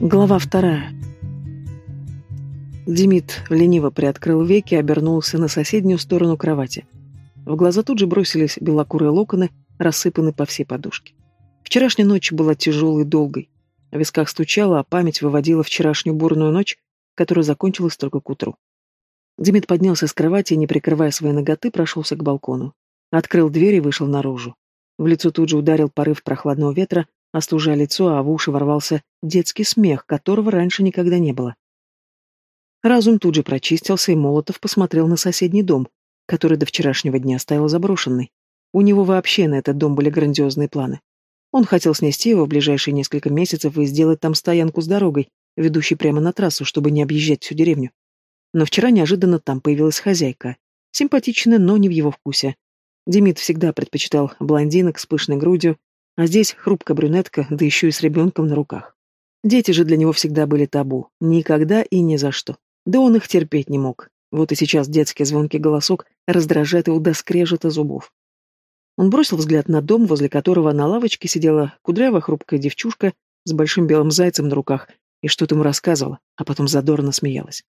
Глава вторая. Демид лениво приоткрыл веки и обернулся на соседнюю сторону кровати. В глаза тут же бросились белокурые локоны, рассыпанные по всей подушке. Вчерашняя ночь была тяжелой и долгой. В висках стучало, а память выводила вчерашнюю бурную ночь, которая закончилась только к утру. Демид поднялся с кровати и, не прикрывая свои ноготы, прошелся к балкону. Открыл дверь и вышел наружу. В лицо тут же ударил порыв прохладного ветра, остужая лицо, а в уши ворвался детский смех, которого раньше никогда не было. Разум тут же прочистился, и Молотов посмотрел на соседний дом, который до вчерашнего дня стоял заброшенный. У него вообще на этот дом были грандиозные планы. Он хотел снести его в ближайшие несколько месяцев и сделать там стоянку с дорогой, ведущей прямо на трассу, чтобы не объезжать всю деревню. Но вчера неожиданно там появилась хозяйка. Симпатичная, но не в его вкусе. Демид всегда предпочитал блондинок с пышной грудью, а здесь хрупкая брюнетка, да еще и с ребенком на руках. Дети же для него всегда были табу. Никогда и ни за что. Да он их терпеть не мог. Вот и сейчас детский звонкий голосок раздражает его до скрежета зубов. Он бросил взгляд на дом, возле которого на лавочке сидела кудрявая хрупкая девчушка с большим белым зайцем на руках и что-то ему рассказывала, а потом задорно смеялась.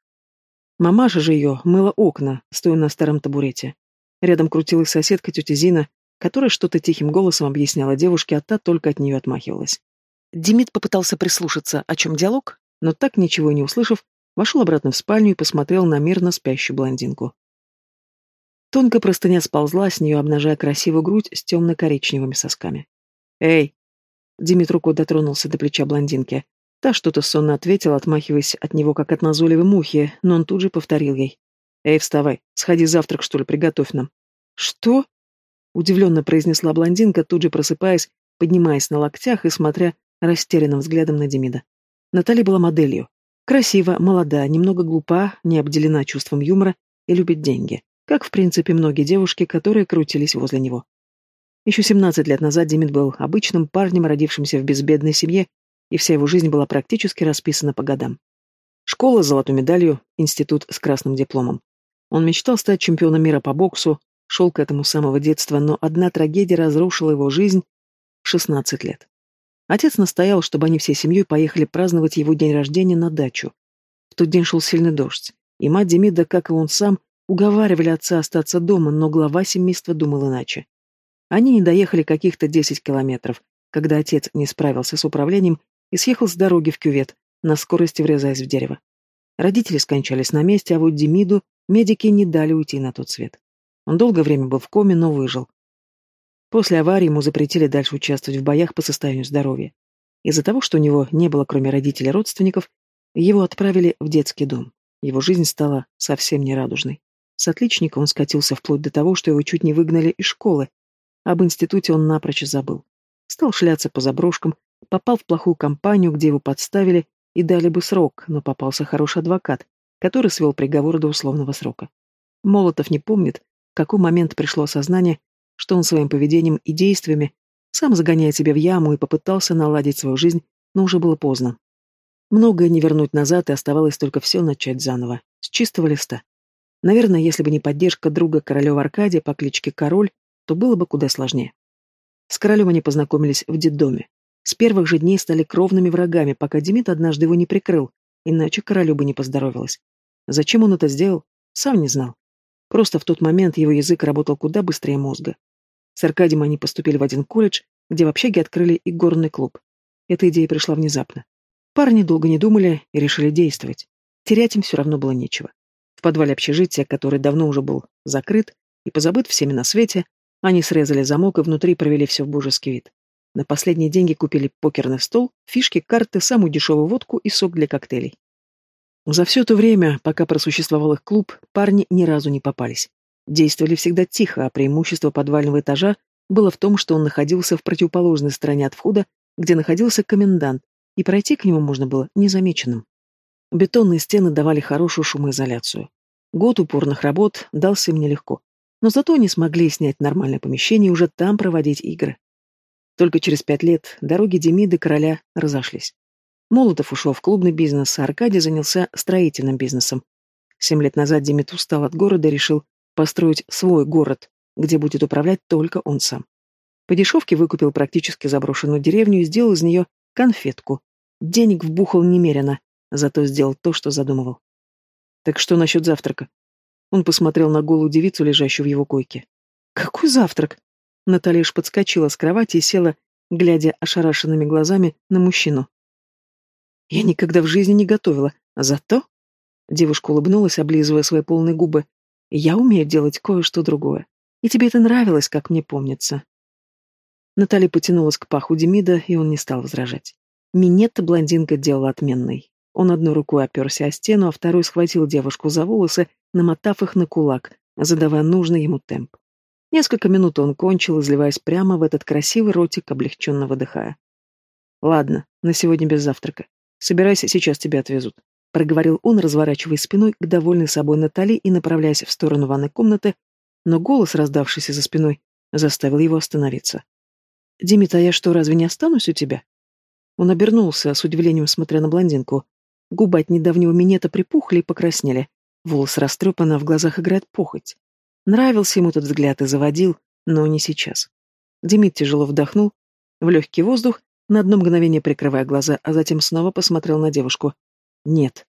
Мамаша же ее мыла окна, стоя на старом табурете. Рядом крутилась соседка тетя Зина, которая что-то тихим голосом объясняла девушке, а та только от нее отмахивалась. Демид попытался прислушаться, о чем диалог, но так ничего не услышав, вошел обратно в спальню и посмотрел на мирно спящую блондинку. Тонкая простыня сползла с нее, обнажая красивую грудь с темно-коричневыми сосками. «Эй!» Димит рукой дотронулся до плеча блондинки. Та что-то сонно ответила, отмахиваясь от него, как от назойливой мухи, но он тут же повторил ей. «Эй, вставай, сходи завтрак, что ли, приготовь нам». «Что?» Удивленно произнесла блондинка, тут же просыпаясь, поднимаясь на локтях и смотря растерянным взглядом на Демида. Наталья была моделью. Красива, молода, немного глупа, не обделена чувством юмора и любит деньги. Как, в принципе, многие девушки, которые крутились возле него. Еще 17 лет назад Демид был обычным парнем, родившимся в безбедной семье, и вся его жизнь была практически расписана по годам. Школа с золотой медалью, институт с красным дипломом. Он мечтал стать чемпионом мира по боксу, Шел к этому самого детства, но одна трагедия разрушила его жизнь в 16 лет. Отец настоял, чтобы они всей семьей поехали праздновать его день рождения на дачу. В тот день шел сильный дождь, и мать Демида, как и он сам, уговаривали отца остаться дома, но глава семейства думал иначе. Они не доехали каких-то 10 километров, когда отец не справился с управлением и съехал с дороги в кювет, на скорости врезаясь в дерево. Родители скончались на месте, а вот Демиду медики не дали уйти на тот свет. Он долгое время был в коме, но выжил. После аварии ему запретили дальше участвовать в боях по состоянию здоровья. Из-за того, что у него не было кроме родителей родственников, его отправили в детский дом. Его жизнь стала совсем нерадужной. С отличника он скатился вплоть до того, что его чуть не выгнали из школы. Об институте он напрочь забыл. Стал шляться по заброшкам, попал в плохую компанию, где его подставили и дали бы срок, но попался хороший адвокат, который свел приговор до условного срока. Молотов не помнит, в какой момент пришло осознание, что он своим поведением и действиями сам загоняет себя в яму и попытался наладить свою жизнь, но уже было поздно. Многое не вернуть назад, и оставалось только все начать заново, с чистого листа. Наверное, если бы не поддержка друга Королева Аркадия по кличке Король, то было бы куда сложнее. С Королем они познакомились в детдоме. С первых же дней стали кровными врагами, пока Демид однажды его не прикрыл, иначе Королю бы не поздоровилось. Зачем он это сделал, сам не знал. Просто в тот момент его язык работал куда быстрее мозга. С Аркадием они поступили в один колледж, где в общаге открыли и горный клуб. Эта идея пришла внезапно. Парни долго не думали и решили действовать. Терять им все равно было нечего. В подвале общежития, который давно уже был закрыт и позабыт всеми на свете, они срезали замок и внутри провели все в божеский вид. На последние деньги купили покерный стол, фишки, карты, самую дешевую водку и сок для коктейлей. За все то время, пока просуществовал их клуб, парни ни разу не попались. Действовали всегда тихо, а преимущество подвального этажа было в том, что он находился в противоположной стороне от входа, где находился комендант, и пройти к нему можно было незамеченным. Бетонные стены давали хорошую шумоизоляцию. Год упорных работ дался им нелегко, но зато они смогли снять нормальное помещение и уже там проводить игры. Только через пять лет дороги Демиды короля разошлись. Молотов ушел в клубный бизнес, а Аркадий занялся строительным бизнесом. Семь лет назад Демид устал от города и решил построить свой город, где будет управлять только он сам. По дешевке выкупил практически заброшенную деревню и сделал из нее конфетку. Денег вбухал немерено, зато сделал то, что задумывал. Так что насчет завтрака? Он посмотрел на голую девицу, лежащую в его койке. Какой завтрак? Наталья подскочила с кровати и села, глядя ошарашенными глазами на мужчину. Я никогда в жизни не готовила, зато... Девушка улыбнулась, облизывая свои полные губы. Я умею делать кое-что другое. И тебе это нравилось, как мне помнится. Наталья потянулась к паху Демида, и он не стал возражать. Минетта блондинка делала отменной. Он одной рукой оперся о стену, а второй схватил девушку за волосы, намотав их на кулак, задавая нужный ему темп. Несколько минут он кончил, изливаясь прямо в этот красивый ротик, облегченно выдыхая. «Ладно, на сегодня без завтрака. Собирайся, сейчас тебя отвезут», — проговорил он, разворачиваясь спиной к довольной собой Натали и направляясь в сторону ванной комнаты, но голос, раздавшийся за спиной, заставил его остановиться. «Димит, а я что, разве не останусь у тебя?» Он обернулся, с удивлением смотря на блондинку. Губы от недавнего минета припухли и покраснели. Волос растрепан, а в глазах играет похоть. Нравился ему этот взгляд и заводил, но не сейчас. Демид тяжело вдохнул в легкий воздух, на одно мгновение прикрывая глаза, а затем снова посмотрел на девушку. «Нет».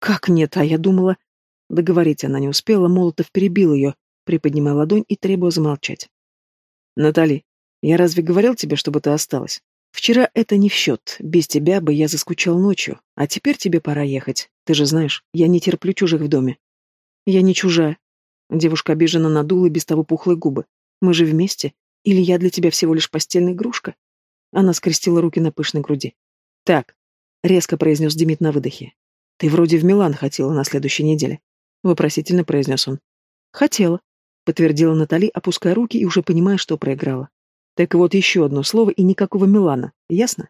«Как нет? А я думала...» Договорить она не успела, Молотов перебил ее, приподнимая ладонь и требуя замолчать. «Натали, я разве говорил тебе, чтобы ты осталась? Вчера это не в счет, без тебя бы я заскучал ночью, а теперь тебе пора ехать. Ты же знаешь, я не терплю чужих в доме». «Я не чужая», Девушка обиженно надула без того пухлые губы. «Мы же вместе? Или я для тебя всего лишь постельная игрушка?» Она скрестила руки на пышной груди. «Так», — резко произнес Демид на выдохе. «Ты вроде в Милан хотела на следующей неделе», — вопросительно произнес он. «Хотела», — подтвердила Натали, опуская руки и уже понимая, что проиграла. «Так вот еще одно слово и никакого Милана, ясно?»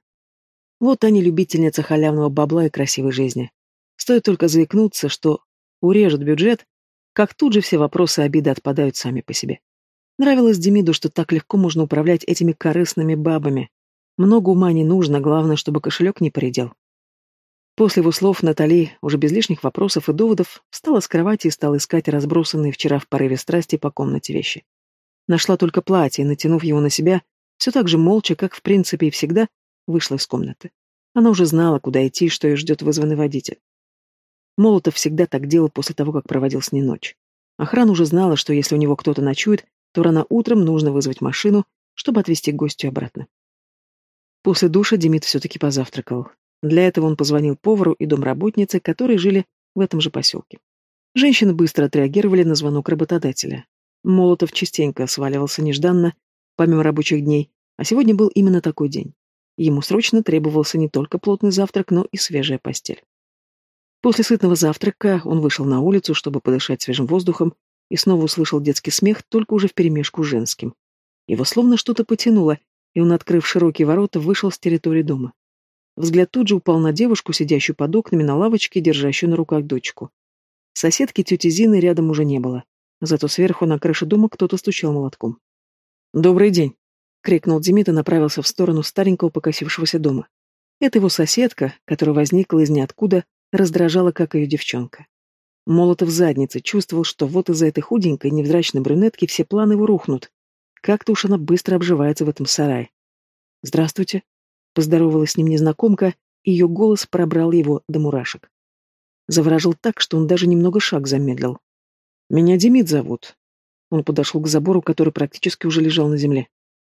Вот они любительница халявного бабла и красивой жизни. Стоит только заикнуться, что урежет бюджет, как тут же все вопросы и обиды отпадают сами по себе. Нравилось Демиду, что так легко можно управлять этими корыстными бабами. Много ума не нужно, главное, чтобы кошелек не поредел. После его слов Натали, уже без лишних вопросов и доводов, встала с кровати и стала искать разбросанные вчера в порыве страсти по комнате вещи. Нашла только платье натянув его на себя, все так же молча, как в принципе и всегда, вышла из комнаты. Она уже знала, куда идти и что ее ждет вызванный водитель. Молотов всегда так делал после того, как проводил с ней ночь. Охрана уже знала, что если у него кто-то ночует, то рано утром нужно вызвать машину, чтобы отвезти гостю обратно. После душа Демид все-таки позавтракал. Для этого он позвонил повару и домработнице, которые жили в этом же поселке. Женщины быстро отреагировали на звонок работодателя. Молотов частенько сваливался нежданно, помимо рабочих дней, а сегодня был именно такой день. Ему срочно требовался не только плотный завтрак, но и свежая постель. После сытного завтрака он вышел на улицу, чтобы подышать свежим воздухом, и снова услышал детский смех, только уже вперемешку с женским. Его словно что-то потянуло, и он, открыв широкие ворота, вышел с территории дома. Взгляд тут же упал на девушку, сидящую под окнами на лавочке, держащую на руках дочку. Соседки тети Зины рядом уже не было, зато сверху на крыше дома кто-то стучал молотком. «Добрый день!» — крикнул Демид и направился в сторону старенького покосившегося дома. Это его соседка, которая возникла из ниоткуда, раздражала, как ее девчонка. Молотов в заднице чувствовал, что вот из-за этой худенькой, невзрачной брюнетки все планы его рухнут. Как-то уж она быстро обживается в этом сарае. «Здравствуйте», — поздоровалась с ним незнакомка, и ее голос пробрал его до мурашек. Заворожил так, что он даже немного шаг замедлил. «Меня Демид зовут». Он подошел к забору, который практически уже лежал на земле.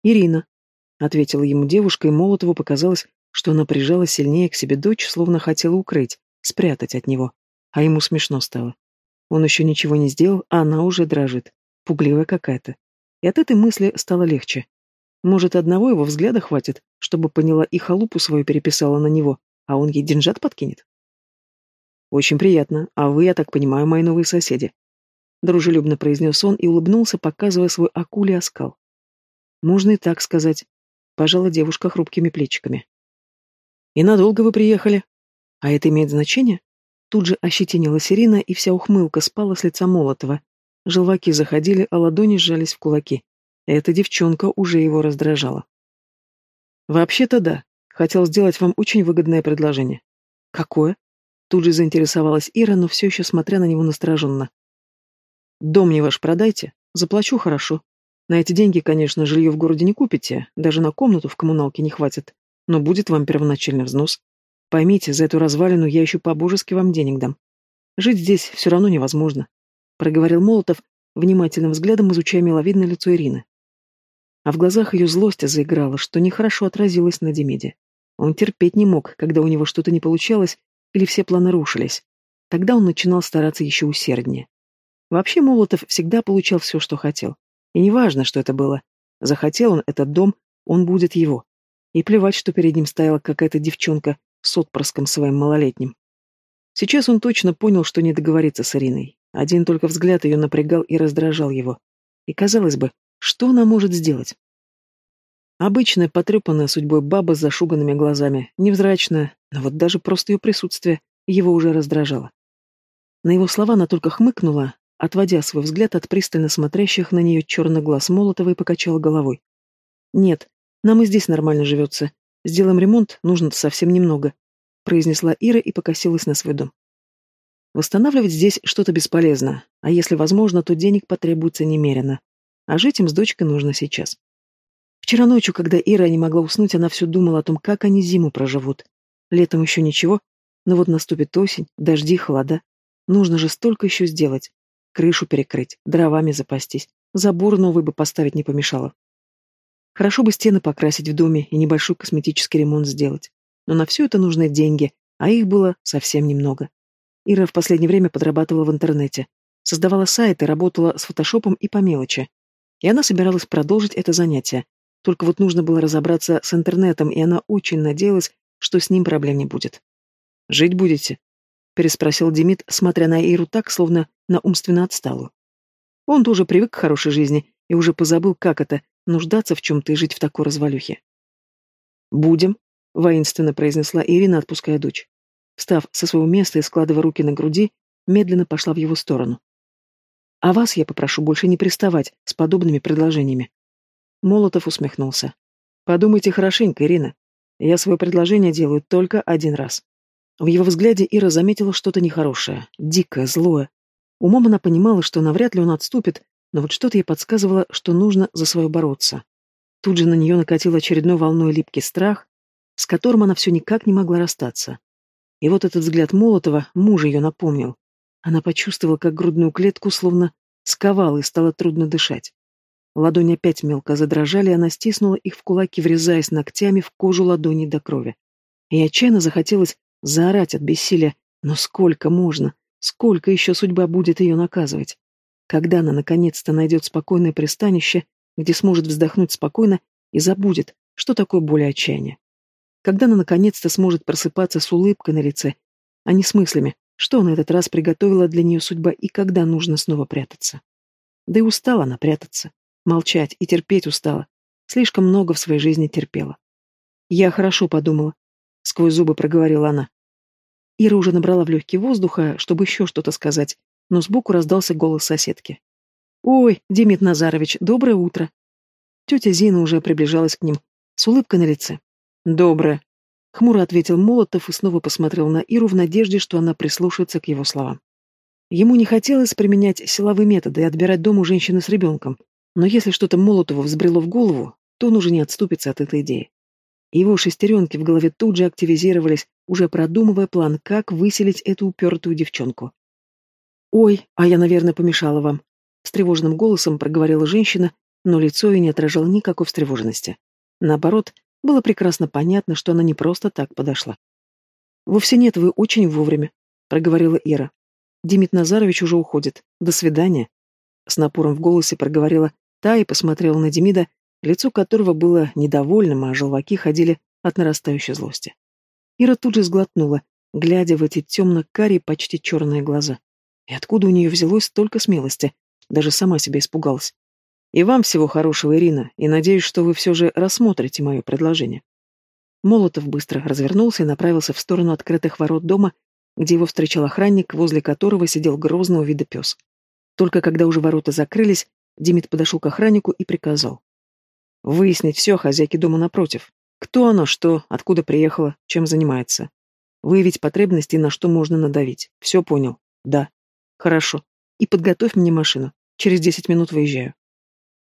«Ирина», — ответила ему девушка, и Молотову показалось, что она прижала сильнее к себе дочь, словно хотела укрыть, спрятать от него. А ему смешно стало. Он еще ничего не сделал, а она уже дрожит. Пугливая какая-то. И от этой мысли стало легче. Может, одного его взгляда хватит, чтобы поняла и халупу свою переписала на него, а он ей деньжат подкинет? «Очень приятно. А вы, я так понимаю, мои новые соседи», — дружелюбно произнес он и улыбнулся, показывая свой акулий оскал. «Можно и так сказать», — пожала девушка хрупкими плечиками. «И надолго вы приехали?» А это имеет значение? Тут же ощетинилась Ирина, и вся ухмылка спала с лица Молотова. Желваки заходили, а ладони сжались в кулаки. Эта девчонка уже его раздражала. «Вообще-то да. Хотел сделать вам очень выгодное предложение». «Какое?» Тут же заинтересовалась Ира, но все еще смотря на него настороженно. «Дом мне ваш продайте. Заплачу хорошо. На эти деньги, конечно, жилье в городе не купите, даже на комнату в коммуналке не хватит, но будет вам первоначальный взнос. Поймите, за эту развалину я еще по-божески вам денег дам. Жить здесь все равно невозможно», — проговорил Молотов, внимательным взглядом изучая миловидное лицо Ирины. А в глазах ее злость заиграла, что нехорошо отразилось на Демиде. Он терпеть не мог, когда у него что-то не получалось или все планы рушились. Тогда он начинал стараться еще усерднее. Вообще Молотов всегда получал все, что хотел. И неважно, что это было. Захотел он этот дом, он будет его. И плевать, что перед ним стояла какая-то девчонка с отпрыском своим малолетним. Сейчас он точно понял, что не договорится с Ириной. Один только взгляд ее напрягал и раздражал его. И, казалось бы, что она может сделать? Обычная, потрепанная судьбой баба с зашуганными глазами, невзрачная, но вот даже просто ее присутствие его уже раздражало. На его слова она только хмыкнула, отводя свой взгляд от пристально смотрящих на нее черных глаз Молотова и покачала головой. «Нет, нам и здесь нормально живется. Сделаем ремонт, нужно совсем немного», произнесла Ира и покосилась на свой дом. Восстанавливать здесь что-то бесполезно, а если возможно, то денег потребуется немерено. А жить им с дочкой нужно сейчас. Вчера ночью, когда Ира не могла уснуть, она все думала о том, как они зиму проживут. Летом еще ничего, но вот наступит осень, дожди, холода. Нужно же столько еще сделать. Крышу перекрыть, дровами запастись, забор новый бы поставить не помешало. Хорошо бы стены покрасить в доме и небольшой косметический ремонт сделать. Но на все это нужны деньги, а их было совсем немного. Ира в последнее время подрабатывала в интернете. Создавала сайты, работала с фотошопом и по мелочи. И она собиралась продолжить это занятие. Только вот нужно было разобраться с интернетом, и она очень надеялась, что с ним проблем не будет. «Жить будете?» — переспросил Демид, смотря на Иру так, словно на умственно отсталую. Он тоже привык к хорошей жизни и уже позабыл, как это — нуждаться в чем-то и жить в такой развалюхе. «Будем», — воинственно произнесла Ирина, отпуская дочь. Встав со своего места и складывая руки на груди, медленно пошла в его сторону. «А вас я попрошу больше не приставать с подобными предложениями». Молотов усмехнулся. «Подумайте хорошенько, Ирина. Я свое предложение делаю только один раз». В его взгляде Ира заметила что-то нехорошее, дикое, злое. Умом она понимала, что навряд ли он отступит, но вот что-то ей подсказывало, что нужно за свое бороться. Тут же на нее накатил очередной волной липкий страх, с которым она все никак не могла расстаться. И вот этот взгляд Молотова мужа ее напомнил. Она почувствовала, как грудную клетку словно сковала и стало трудно дышать. Ладони опять мелко задрожали, и она стиснула их в кулаки, врезаясь ногтями в кожу ладони до крови. И отчаянно захотелось заорать от бессилия, но сколько можно, сколько еще судьба будет ее наказывать? Когда она наконец-то найдет спокойное пристанище, где сможет вздохнуть спокойно и забудет, что такое боль и отчаяние? Когда она наконец-то сможет просыпаться с улыбкой на лице, а не с мыслями, что на этот раз приготовила для нее судьба и когда нужно снова прятаться? Да и устала она прятаться, молчать и терпеть устала. Слишком много в своей жизни терпела. Я хорошо подумала. Сквозь зубы проговорила она. Ира уже набрала в легкие воздуха, чтобы еще что-то сказать, но сбоку раздался голос соседки. «Ой, Демид Назарович, доброе утро!» Тетя Зина уже приближалась к ним, с улыбкой на лице. «Доброе», — хмуро ответил Молотов и снова посмотрел на Иру в надежде, что она прислушается к его словам. Ему не хотелось применять силовые методы и отбирать дом у женщины с ребенком, но если что-то Молотову взбрело в голову, то он уже не отступится от этой идеи. Его шестеренки в голове тут же активизировались, уже продумывая план, как выселить эту упертую девчонку. «Ой, а я, наверное, помешала вам», — встревоженным голосом проговорила женщина, но лицо ее не отражало никакой встревоженности. Наоборот, было прекрасно понятно, что она не просто так подошла. «Вовсе нет, вы очень вовремя», — проговорила Ира. «Демид Назарович уже уходит. До свидания». С напором в голосе проговорила та и посмотрела на Демида, лицо которого было недовольным, а желваки ходили от нарастающей злости. Ира тут же сглотнула, глядя в эти темно-карие, почти черные глаза. И откуда у нее взялось столько смелости? Даже сама себя испугалась. И вам всего хорошего, Ирина, и надеюсь, что вы все же рассмотрите мое предложение. Молотов быстро развернулся и направился в сторону открытых ворот дома, где его встречал охранник, возле которого сидел грозного вида пес. Только когда уже ворота закрылись, Димит подошел к охраннику и приказал. «Выяснить все о хозяйке дома напротив. Кто она, что, откуда приехала, чем занимается. Выявить потребности на что можно надавить. Все понял? Да. Хорошо. И подготовь мне машину. Через десять минут выезжаю.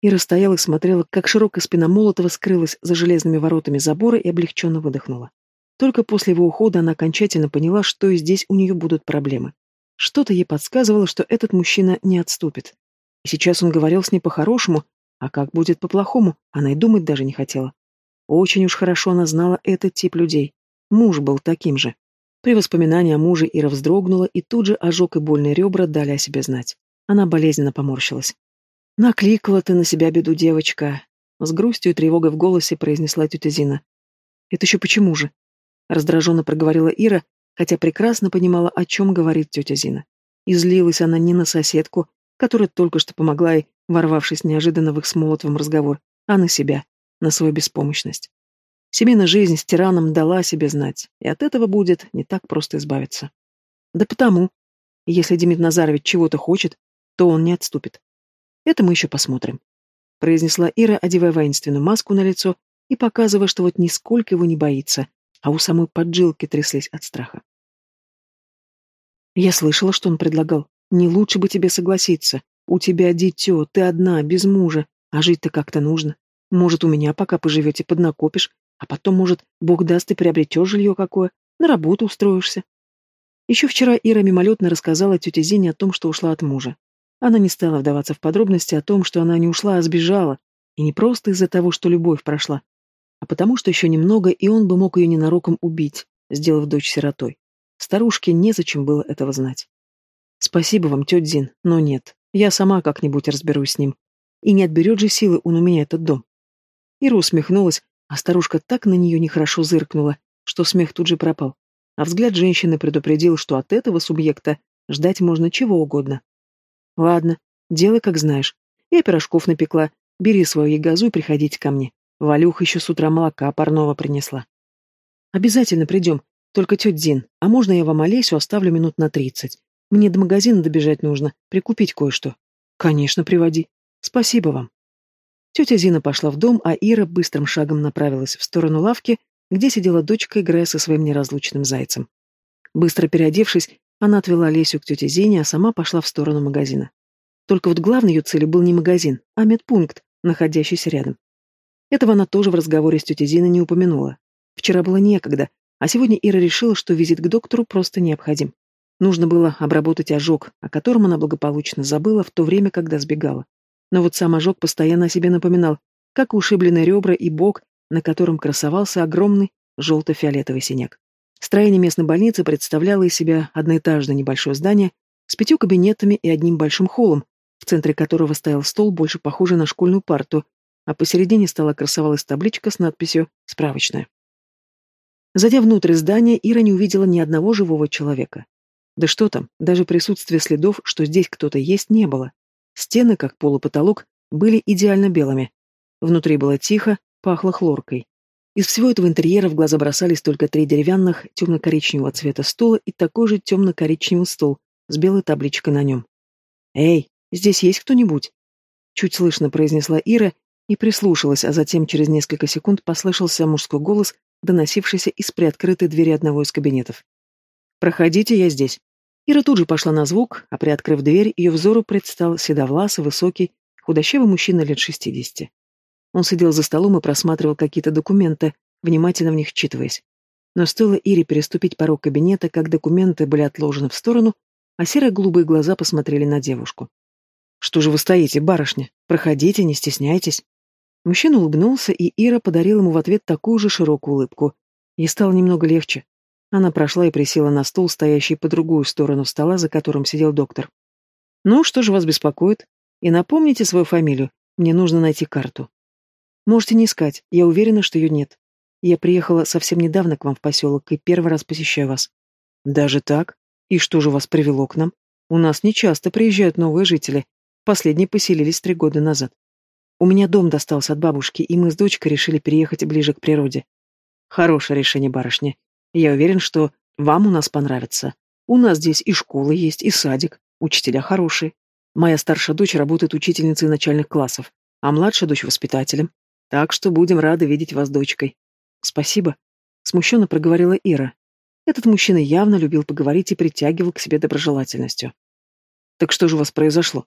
Ира стояла и смотрела, как широкая спина Молотова скрылась за железными воротами забора и облегченно выдохнула. Только после его ухода она окончательно поняла, что и здесь у нее будут проблемы. Что-то ей подсказывало, что этот мужчина не отступит. И сейчас он говорил с ней по-хорошему, а как будет по-плохому, она и думать даже не хотела. Очень уж хорошо она знала этот тип людей. Муж был таким же. При воспоминании о муже Ира вздрогнула, и тут же ожог и больные ребра дали о себе знать. Она болезненно поморщилась. «Накликала ты на себя беду, девочка», — с грустью и тревогой в голосе произнесла тетя Зина. «Это еще почему же?» Раздраженно проговорила Ира, хотя прекрасно понимала, о чем говорит тетя Зина. И злилась она не на соседку, которая только что помогла ей, ворвавшись неожиданно в их с Молотовым разговор, а на себя, на свою беспомощность. Семейная жизнь с тираном дала о себе знать, и от этого будет не так просто избавиться. Да потому, если Демид Назарович чего-то хочет, то он не отступит. Это мы еще посмотрим. Произнесла Ира, одевая воинственную маску на лицо и показывая, что вот нисколько его не боится, а у самой поджилки тряслись от страха. Я слышала, что он предлагал. Не лучше бы тебе согласиться. У тебя дитё, ты одна, без мужа, а жить-то как-то нужно. Может, у меня пока поживете, поднакопишь, а потом, может, Бог даст, и приобретешь жилье какое, на работу устроишься. Еще вчера Ира мимолетно рассказала тете Зине о том, что ушла от мужа. Она не стала вдаваться в подробности о том, что она не ушла, а сбежала, и не просто из-за того, что любовь прошла, а потому что еще немного, и он бы мог ее ненароком убить, сделав дочь сиротой. Старушке незачем было этого знать. Спасибо вам, тетя Зин, но нет, я сама как-нибудь разберусь с ним. И не отберет же силы он у меня этот дом. Ира усмехнулась, а старушка так на нее нехорошо зыркнула, что смех тут же пропал. А взгляд женщины предупредил, что от этого субъекта ждать можно чего угодно. Ладно, делай как знаешь. Я пирожков напекла, бери свою ягозу и приходите ко мне. Валюха еще с утра молока парного принесла. Обязательно придем. Только тетя Дин, а можно я вам Олесю оставлю минут на тридцать? Мне до магазина добежать нужно, прикупить кое-что. Конечно, приводи. Спасибо вам. Тетя Зина пошла в дом, а Ира быстрым шагом направилась в сторону лавки, где сидела дочка, играя со своим неразлучным зайцем. Быстро переодевшись, она отвела Лесю к тете Зине, а сама пошла в сторону магазина. Только вот главной ее целью был не магазин, а медпункт, находящийся рядом. Этого она тоже в разговоре с тетей Зиной не упомянула. Вчера было некогда, а сегодня Ира решила, что визит к доктору просто необходим. Нужно было обработать ожог, о котором она благополучно забыла в то время, когда сбегала. Но вот сам ожог постоянно о себе напоминал, как ушибленные ребра и бок, на котором красовался огромный желто-фиолетовый синяк. Строение местной больницы представляло из себя одноэтажное небольшое здание с пятью кабинетами и одним большим холлом, в центре которого стоял стол, больше похожий на школьную парту, а посередине стола красовалась табличка с надписью «Справочная». Зайдя внутрь здания, Ира не увидела ни одного живого человека. Да что там, даже присутствия следов, что здесь кто-то есть, не было. Стены, как пол и потолок, были идеально белыми. Внутри было тихо, пахло хлоркой. Из всего этого интерьера в глаза бросались только три деревянных темно-коричневого цвета стула и такой же темно-коричневый стол с белой табличкой на нем. «Эй, здесь есть кто-нибудь?» Чуть слышно произнесла Ира и прислушалась, а затем через несколько секунд послышался мужской голос, доносившийся из приоткрытой двери одного из кабинетов. «Проходите, я здесь». Ира тут же пошла на звук, а приоткрыв дверь, ее взору предстал седовласый, высокий, худощавый мужчина лет шестидесяти. Он сидел за столом и просматривал какие-то документы, внимательно в них вчитываясь. Но стоило Ире переступить порог кабинета, как документы были отложены в сторону, а серо-голубые глаза посмотрели на девушку. «Что же вы стоите, барышня? Проходите, не стесняйтесь». Мужчина улыбнулся, и Ира подарила ему в ответ такую же широкую улыбку. Ей стало немного легче. Она прошла и присела на стул, стоящий по другую сторону стола, за которым сидел доктор. «Ну, что же вас беспокоит? И напомните свою фамилию. Мне нужно найти карту». «Можете не искать. Я уверена, что ее нет. Я приехала совсем недавно к вам в поселок и первый раз посещаю вас». «Даже так? И что же вас привело к нам? У нас не часто приезжают новые жители. Последние поселились три года назад. У меня дом достался от бабушки, и мы с дочкой решили переехать ближе к природе. Хорошее решение, барышня. Я уверен, что вам у нас понравится. У нас здесь и школа есть, и садик, учителя хорошие. Моя старшая дочь работает учительницей начальных классов, а младшая дочь воспитателем. Так что будем рады видеть вас дочкой. Спасибо. Смущенно проговорила Ира. Этот мужчина явно любил поговорить и притягивал к себе доброжелательностью. Так что же у вас произошло?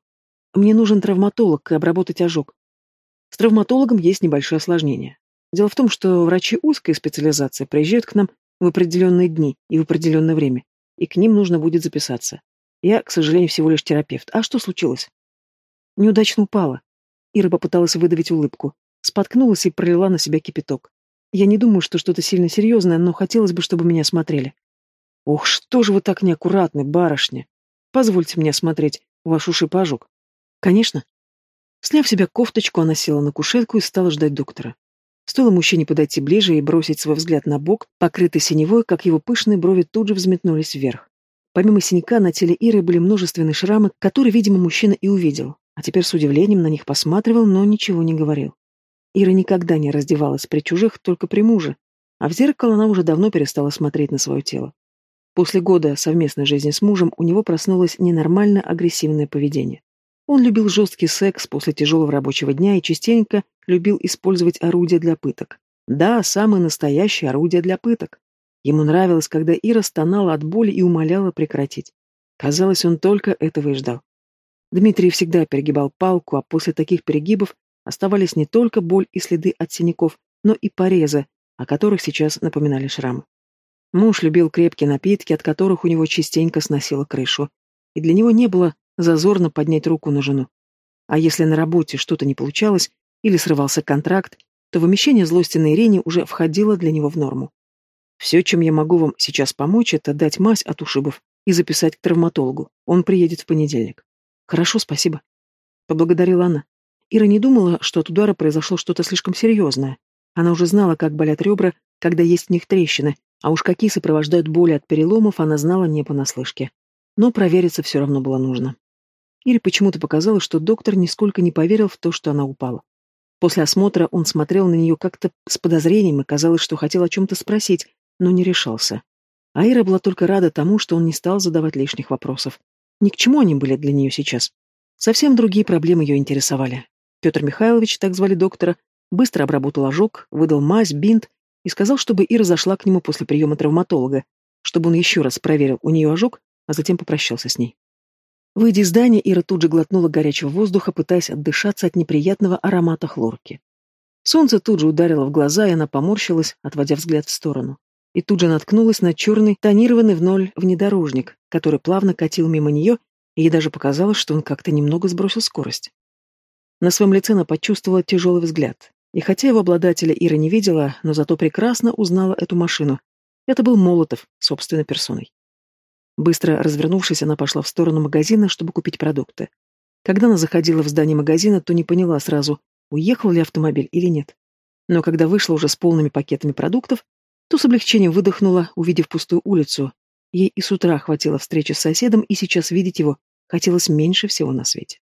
Мне нужен травматолог и обработать ожог. С травматологом есть небольшое осложнение. Дело в том, что врачи узкой специализации приезжают к нам в определенные дни и в определенное время, и к ним нужно будет записаться. Я, к сожалению, всего лишь терапевт. А что случилось? Неудачно упала. Ира попыталась выдавить улыбку. Споткнулась и пролила на себя кипяток. Я не думаю, что что-то сильно серьезное, но хотелось бы, чтобы меня смотрели. Ох, что же вы так неаккуратны, барышня. Позвольте мне осмотреть ваш ушиб-ожог. Конечно. Сняв себя кофточку, она села на кушетку и стала ждать доктора. Стоило мужчине подойти ближе и бросить свой взгляд на бок, покрытый синевой, как его пышные брови тут же взметнулись вверх. Помимо синяка на теле Иры были множественные шрамы, которые, видимо, мужчина и увидел, а теперь с удивлением на них посматривал, но ничего не говорил. Ира никогда не раздевалась при чужих, только при муже, а в зеркало она уже давно перестала смотреть на свое тело. После года совместной жизни с мужем у него проснулось ненормально агрессивное поведение. Он любил жесткий секс после тяжелого рабочего дня и частенько любил использовать орудия для пыток. Да, самые настоящие орудия для пыток. Ему нравилось, когда Ира стонала от боли и умоляла прекратить. Казалось, он только этого и ждал. Дмитрий всегда перегибал палку, а после таких перегибов оставались не только боль и следы от синяков, но и порезы, о которых сейчас напоминали шрамы. Муж любил крепкие напитки, от которых у него частенько сносило крышу, и для него не было зазорно поднять руку на жену. А если на работе что-то не получалось или срывался контракт, то вымещение злости на Ирине уже входило для него в норму. Все, чем я могу вам сейчас помочь, это дать мазь от ушибов и записать к травматологу. Он приедет в понедельник. Хорошо, спасибо. Поблагодарила она. Ира не думала, что от удара произошло что-то слишком серьезное. Она уже знала, как болят ребра, когда есть в них трещины, а уж какие сопровождают боли от переломов, она знала не понаслышке. Но провериться все равно было нужно. Ире почему-то показалось, что доктор нисколько не поверил в то, что она упала. После осмотра он смотрел на нее как-то с подозрением и казалось, что хотел о чем-то спросить, но не решался. Аира была только рада тому, что он не стал задавать лишних вопросов. Ни к чему они были для нее сейчас. Совсем другие проблемы ее интересовали. Петр Михайлович, так звали доктора, быстро обработал ожог, выдал мазь, бинт и сказал, чтобы Ира зашла к нему после приема травматолога, чтобы он еще раз проверил у нее ожог, а затем попрощался с ней. Выйдя из здания, Ира тут же глотнула горячего воздуха, пытаясь отдышаться от неприятного аромата хлорки. Солнце тут же ударило в глаза, и она поморщилась, отводя взгляд в сторону и тут же наткнулась на черный, тонированный в ноль внедорожник, который плавно катил мимо нее, и ей даже показалось, что он как-то немного сбросил скорость. На своем лице она почувствовала тяжелый взгляд, и хотя его обладателя Ира не видела, но зато прекрасно узнала эту машину. Это был Молотов, собственной персоной. Быстро развернувшись, она пошла в сторону магазина, чтобы купить продукты. Когда она заходила в здание магазина, то не поняла сразу, уехал ли автомобиль или нет. Но когда вышла уже с полными пакетами продуктов, то с облегчением выдохнула, увидев пустую улицу. Ей и с утра хватило встречи с соседом, и сейчас видеть его хотелось меньше всего на свете.